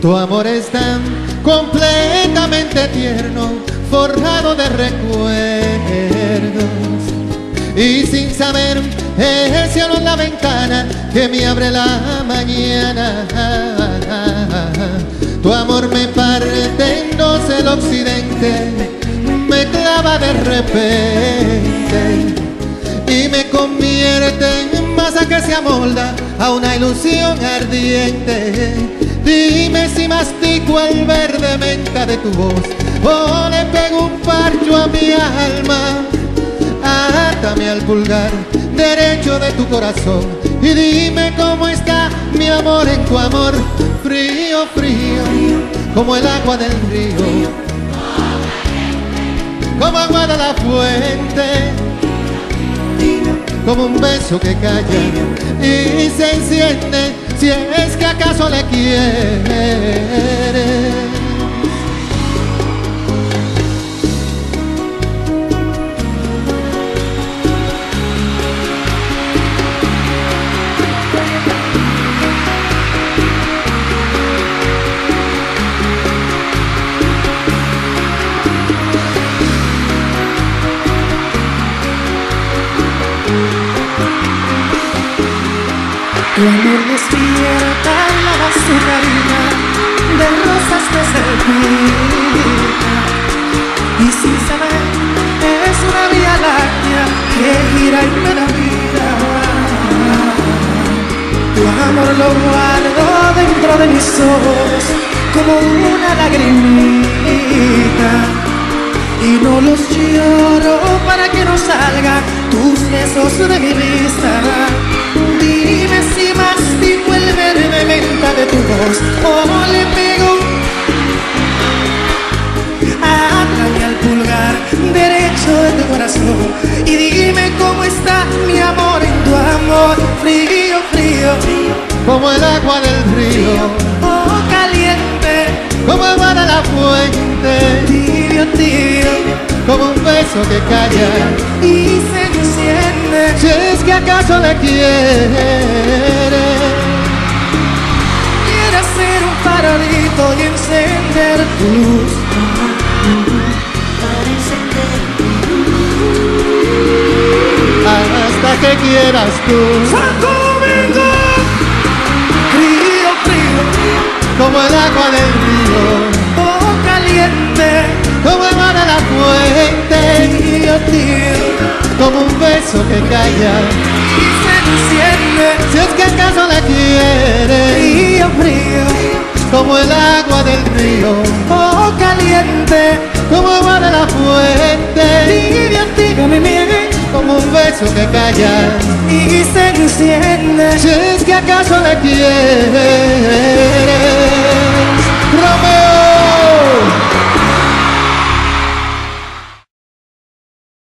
Tu amor es tan completamente tierno, forrado de recuerdos. Y sin saber, el cielo la ventana que me abre la mañana. Tu amor me parte en dos el occidente, me clava de repente y me convierte en masa que se amolda a una ilusión ardiente. Dime si mastico el verde menta de tu voz. O le pego un parcho a mi alma. Átame al pulgar derecho de tu corazón. Y dime cómo está mi amor en tu amor, frío, frío, como el agua del río, como agua de la fuente como un beso que calla y se enciende si es que acaso le quiere. Tu amor despierta la azucarina de rosas de serpita y sin saber es una vía láctea que gira y me da vida. Tu amor lo guardo dentro de mis ojos como una lagrimita y no los lloro para que no salgan tus besos de mi vista. De tu voz o le pego. Háblame al pulgar derecho de tu corazón y dime cómo está mi amor en tu amor. Frío, frío, como el agua del río, oh caliente, como agua de la fuente, tibio, tibio. Como un beso que calla. Y se enciende. Si es que acaso le. Quiere y encender tu luz. Hasta que quieras tú, Santo Domingo, frío, frío, como el agua del río, oh caliente, como el mar de la fuente, tibio, tibio, como un beso que calla. Y se enciende. Si es que acaso le quiere, frío, frío, como el agua del río, oh caliente, como agua de la fuente, tibio, tibio, mi miel como un beso que calla. Y se enciende si es que acaso le quiere.